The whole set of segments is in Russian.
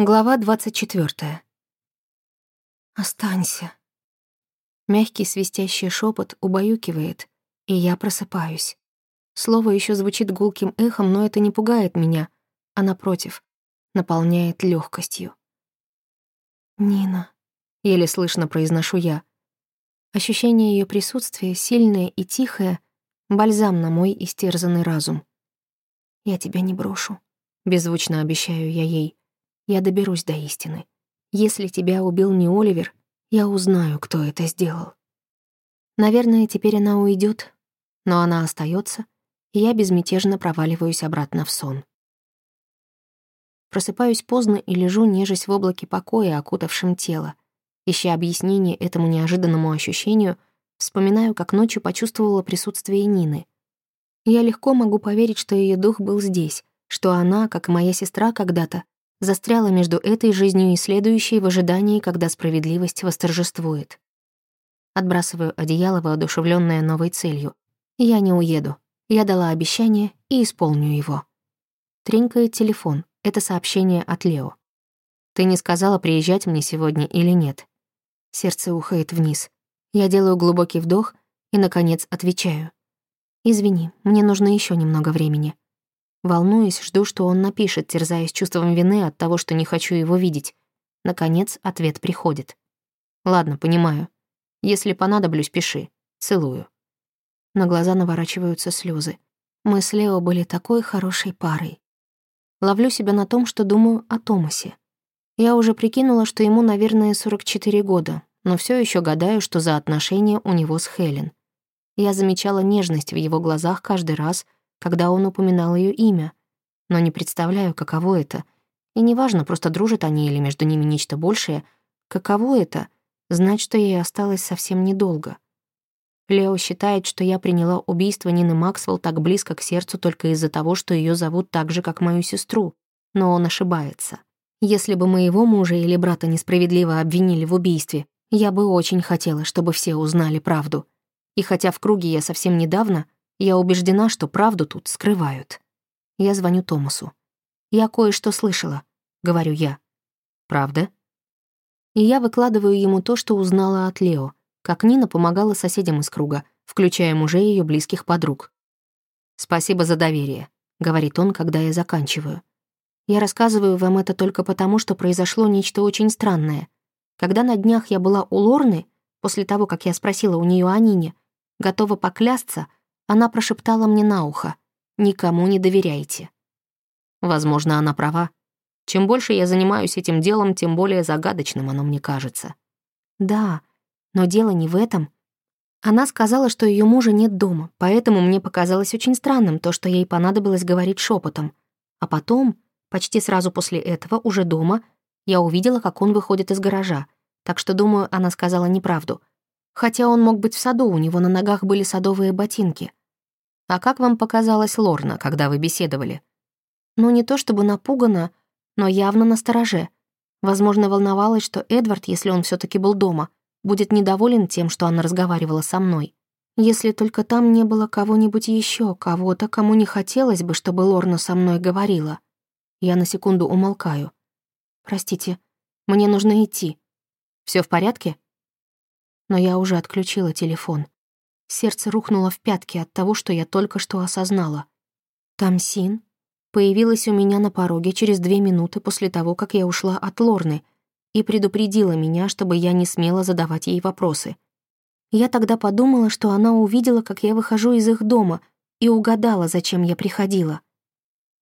Глава 24. «Останься». Мягкий свистящий шепот убаюкивает, и я просыпаюсь. Слово еще звучит гулким эхом, но это не пугает меня, а напротив, наполняет легкостью. «Нина», — еле слышно произношу я. Ощущение ее присутствия, сильное и тихое, бальзам на мой истерзанный разум. «Я тебя не брошу», — беззвучно обещаю я ей. Я доберусь до истины. Если тебя убил не Оливер, я узнаю, кто это сделал. Наверное, теперь она уйдет, но она остается, и я безмятежно проваливаюсь обратно в сон. Просыпаюсь поздно и лежу, нежесть в облаке покоя, окутавшем тело. Ища объяснение этому неожиданному ощущению, вспоминаю, как ночью почувствовала присутствие Нины. Я легко могу поверить, что ее дух был здесь, что она, как и моя сестра когда-то, застряла между этой жизнью и следующей в ожидании, когда справедливость восторжествует. Отбрасываю одеяло, воодушевленное новой целью. Я не уеду. Я дала обещание и исполню его. Тренькает телефон. Это сообщение от Лео. «Ты не сказала, приезжать мне сегодня или нет?» Сердце ухает вниз. Я делаю глубокий вдох и, наконец, отвечаю. «Извини, мне нужно еще немного времени». Волнуюсь, жду, что он напишет, терзаясь чувством вины от того, что не хочу его видеть. Наконец, ответ приходит. «Ладно, понимаю. Если понадоблюсь, пиши. Целую». На глаза наворачиваются слезы. Мы с Лео были такой хорошей парой. Ловлю себя на том, что думаю о Томасе. Я уже прикинула, что ему, наверное, 44 года, но все еще гадаю, что за отношения у него с Хелен. Я замечала нежность в его глазах каждый раз — когда он упоминал ее имя, но не представляю, каково это. И неважно, просто дружат они или между ними нечто большее, каково это — знать, что ей осталось совсем недолго. Лео считает, что я приняла убийство Нины Максвелл так близко к сердцу только из-за того, что ее зовут так же, как мою сестру, но он ошибается. Если бы моего мужа или брата несправедливо обвинили в убийстве, я бы очень хотела, чтобы все узнали правду. И хотя в круге я совсем недавно — я убеждена, что правду тут скрывают. Я звоню Томасу. «Я кое-что слышала», — говорю я. «Правда?» И я выкладываю ему то, что узнала от Лео, как Нина помогала соседям из круга, включая мужей ее близких подруг. «Спасибо за доверие», — говорит он, когда я заканчиваю. Я рассказываю вам это только потому, что произошло нечто очень странное. Когда на днях я была у Лорны, после того, как я спросила у нее о Нине, готова поклясться — она прошептала мне на ухо «Никому не доверяйте». Возможно, она права. Чем больше я занимаюсь этим делом, тем более загадочным оно мне кажется. Да, но дело не в этом. Она сказала, что ее мужа нет дома, поэтому мне показалось очень странным то, что ей понадобилось говорить шепотом. А потом, почти сразу после этого, уже дома, я увидела, как он выходит из гаража, так что, думаю, она сказала неправду. Хотя он мог быть в саду, у него на ногах были садовые ботинки. «А как вам показалась Лорна, когда вы беседовали?» Ну, не то чтобы напугана, но явно настороже. Возможно, волновалась, что Эдвард, если он все таки был дома, будет недоволен тем, что она разговаривала со мной. Если только там не было кого-нибудь еще, кого-то, кому не хотелось бы, чтобы Лорна со мной говорила. Я на секунду умолкаю. «Простите, мне нужно идти. Все в порядке?» Но я уже отключила телефон. Сердце рухнуло в пятки от того, что я только что осознала. Тамсин появилась у меня на пороге через две минуты после того, как я ушла от Лорны, и предупредила меня, чтобы я не смела задавать ей вопросы. Я тогда подумала, что она увидела, как я выхожу из их дома, и угадала, зачем я приходила.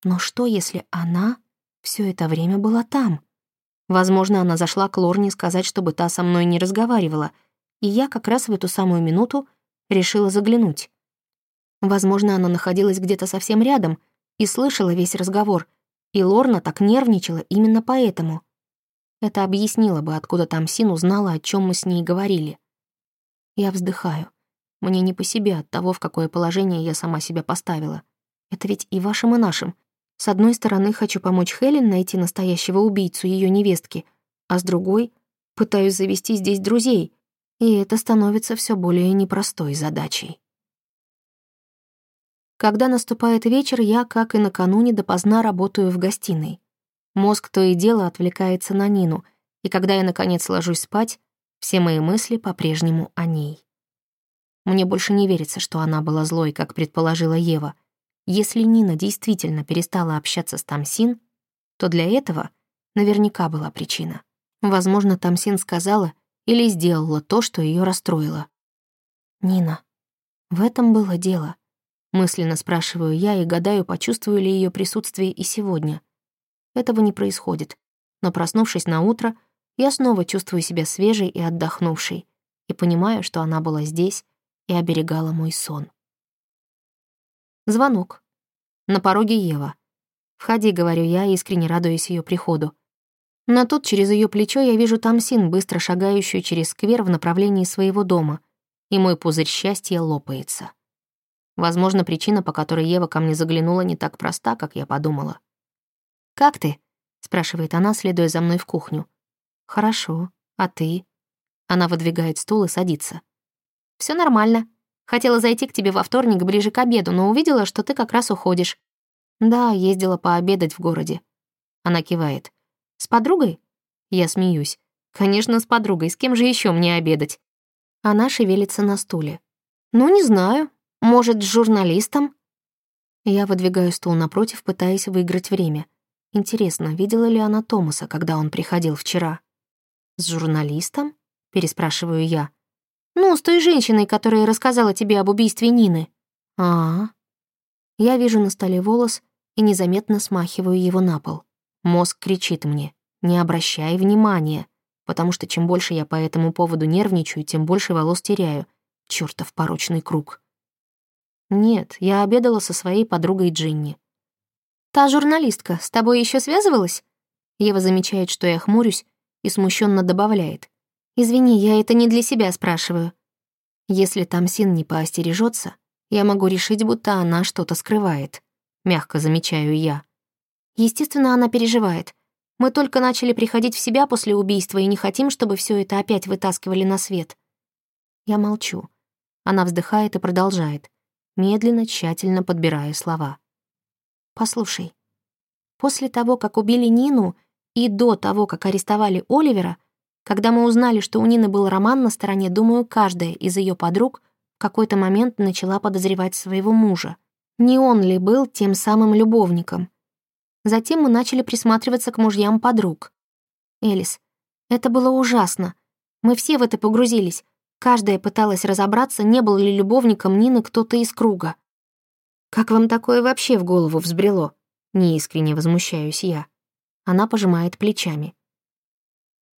Но что, если она все это время была там? Возможно, она зашла к Лорне сказать, чтобы та со мной не разговаривала, и я как раз в эту самую минуту решила заглянуть. Возможно, она находилась где-то совсем рядом и слышала весь разговор, и Лорна так нервничала именно поэтому. Это объяснило бы, откуда там Син узнала, о чем мы с ней говорили. Я вздыхаю. Мне не по себе от того, в какое положение я сама себя поставила. Это ведь и вашим, и нашим. С одной стороны, хочу помочь Хелен найти настоящего убийцу ее невестки, а с другой — пытаюсь завести здесь друзей, и это становится все более непростой задачей. Когда наступает вечер, я, как и накануне, допоздна работаю в гостиной. Мозг то и дело отвлекается на Нину, и когда я, наконец, ложусь спать, все мои мысли по-прежнему о ней. Мне больше не верится, что она была злой, как предположила Ева. Если Нина действительно перестала общаться с Тамсин, то для этого наверняка была причина. Возможно, Тамсин сказала или сделала то, что ее расстроило. «Нина, в этом было дело», — мысленно спрашиваю я и гадаю, почувствую ли ее присутствие и сегодня. Этого не происходит, но, проснувшись на утро, я снова чувствую себя свежей и отдохнувшей и понимаю, что она была здесь и оберегала мой сон. Звонок. На пороге Ева. «Входи», — говорю я, искренне радуясь ее приходу. Но тут через ее плечо я вижу Тамсин, быстро шагающую через сквер в направлении своего дома, и мой пузырь счастья лопается. Возможно, причина, по которой Ева ко мне заглянула, не так проста, как я подумала. «Как ты?» — спрашивает она, следуя за мной в кухню. «Хорошо. А ты?» Она выдвигает стул и садится. Все нормально. Хотела зайти к тебе во вторник ближе к обеду, но увидела, что ты как раз уходишь. Да, ездила пообедать в городе. Она кивает. С подругой? Я смеюсь. Конечно, с подругой. С кем же еще мне обедать? Она шевелится на стуле. Ну, не знаю. Может, с журналистом? Я выдвигаю стул напротив, пытаясь выиграть время. Интересно, видела ли она Томаса, когда он приходил вчера? «С журналистом?» — переспрашиваю я. «Ну, с той женщиной, которая рассказала тебе об убийстве Нины». А, -а, а Я вижу на столе волос и незаметно смахиваю его на пол. Мозг кричит мне «Не обращай внимания», потому что чем больше я по этому поводу нервничаю, тем больше волос теряю. Чёртов порочный круг. Нет, я обедала со своей подругой Джинни. «Та журналистка с тобой еще связывалась?» Ева замечает, что я хмурюсь, и смущенно добавляет. Извини, я это не для себя спрашиваю. Если Тамсин не поостережется, я могу решить, будто она что-то скрывает. Мягко замечаю я. Естественно, она переживает. Мы только начали приходить в себя после убийства и не хотим, чтобы все это опять вытаскивали на свет. Я молчу. Она вздыхает и продолжает, медленно, тщательно подбирая слова. «Послушай, после того, как убили Нину, и до того, как арестовали Оливера, когда мы узнали, что у Нины был роман на стороне, думаю, каждая из ее подруг в какой-то момент начала подозревать своего мужа. Не он ли был тем самым любовником? Затем мы начали присматриваться к мужьям подруг. Элис, это было ужасно. Мы все в это погрузились. Каждая пыталась разобраться, не был ли любовником Нины кто-то из круга. «Как вам такое вообще в голову взбрело?» Неискренне возмущаюсь я. Она пожимает плечами.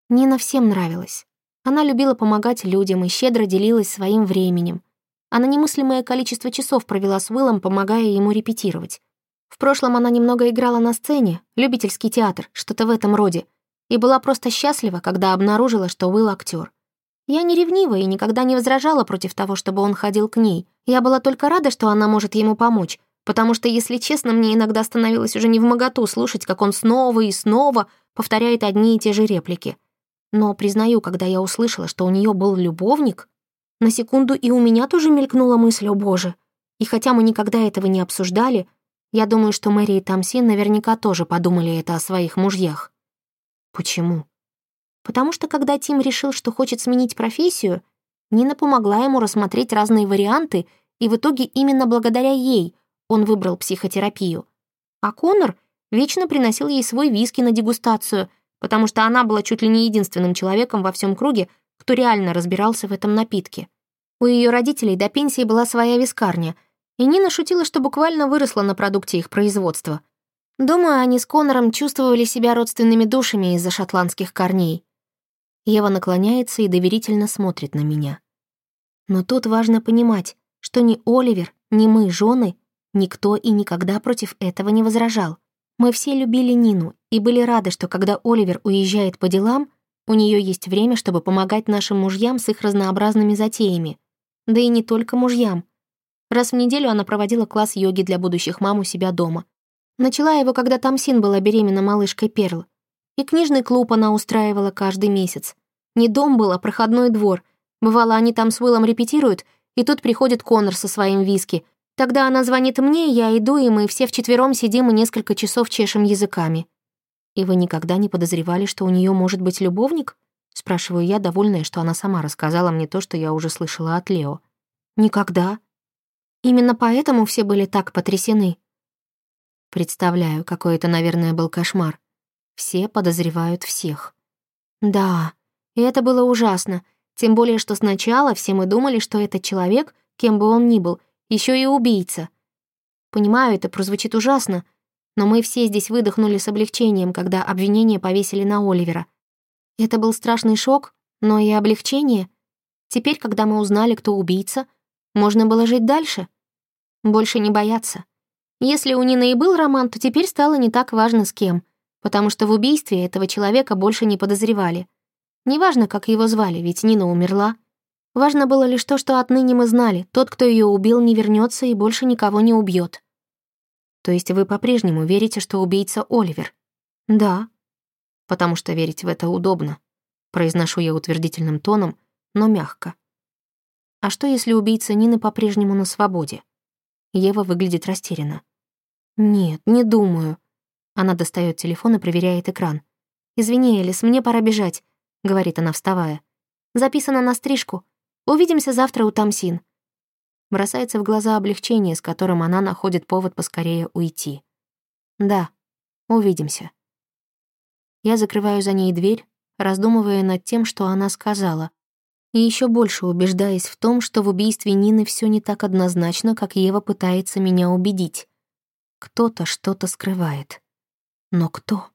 Нина всем нравилась. Она любила помогать людям и щедро делилась своим временем. Она немыслимое количество часов провела с Уиллом, помогая ему репетировать. В прошлом она немного играла на сцене, любительский театр, что-то в этом роде, и была просто счастлива, когда обнаружила, что Уилл актер. Я не ревнива и никогда не возражала против того, чтобы он ходил к ней. Я была только рада, что она может ему помочь, потому что, если честно, мне иногда становилось уже не в моготу слушать, как он снова и снова повторяет одни и те же реплики — но, признаю, когда я услышала, что у нее был любовник, на секунду и у меня тоже мелькнула мысль, о боже. И хотя мы никогда этого не обсуждали, я думаю, что Мэри и Тамсин наверняка тоже подумали это о своих мужьях. Почему? Потому что когда Тим решил, что хочет сменить профессию, Нина помогла ему рассмотреть разные варианты, и в итоге именно благодаря ей он выбрал психотерапию. А Конор вечно приносил ей свой виски на дегустацию, потому что она была чуть ли не единственным человеком во всем круге, кто реально разбирался в этом напитке. У ее родителей до пенсии была своя вискарня, и Нина шутила, что буквально выросла на продукте их производства. Думаю, они с Конором чувствовали себя родственными душами из-за шотландских корней. Ева наклоняется и доверительно смотрит на меня. Но тут важно понимать, что ни Оливер, ни мы, жены, никто и никогда против этого не возражал. Мы все любили Нину и были рады, что когда Оливер уезжает по делам, у нее есть время, чтобы помогать нашим мужьям с их разнообразными затеями. Да и не только мужьям. Раз в неделю она проводила класс йоги для будущих мам у себя дома. Начала его, когда Тамсин была беременна малышкой Перл. И книжный клуб она устраивала каждый месяц. Не дом был, а проходной двор. Бывало, они там с Уиллом репетируют, и тут приходит Конор со своим виски — Тогда она звонит мне, я иду, и мы все вчетвером сидим и несколько часов чешем языками. «И вы никогда не подозревали, что у нее может быть любовник?» Спрашиваю я, довольная, что она сама рассказала мне то, что я уже слышала от Лео. «Никогда. Именно поэтому все были так потрясены». Представляю, какой это, наверное, был кошмар. Все подозревают всех. Да, это было ужасно. Тем более, что сначала все мы думали, что этот человек, кем бы он ни был, еще и убийца. Понимаю, это прозвучит ужасно, но мы все здесь выдохнули с облегчением, когда обвинение повесили на Оливера. Это был страшный шок, но и облегчение. Теперь, когда мы узнали, кто убийца, можно было жить дальше. Больше не бояться. Если у Нины и был роман, то теперь стало не так важно с кем, потому что в убийстве этого человека больше не подозревали. Неважно, как его звали, ведь Нина умерла. Важно было лишь то, что отныне мы знали, тот, кто ее убил, не вернется и больше никого не убьет. То есть вы по-прежнему верите, что убийца Оливер? Да. Потому что верить в это удобно. Произношу я утвердительным тоном, но мягко. А что, если убийца Нины по-прежнему на свободе? Ева выглядит растерянно. Нет, не думаю. Она достает телефон и проверяет экран. «Извини, Элис, мне пора бежать», — говорит она, вставая. «Записано на стрижку. Увидимся завтра у Тамсин». Бросается в глаза облегчение, с которым она находит повод поскорее уйти. «Да, увидимся». Я закрываю за ней дверь, раздумывая над тем, что она сказала, и еще больше убеждаясь в том, что в убийстве Нины все не так однозначно, как Ева пытается меня убедить. Кто-то что-то скрывает. Но кто?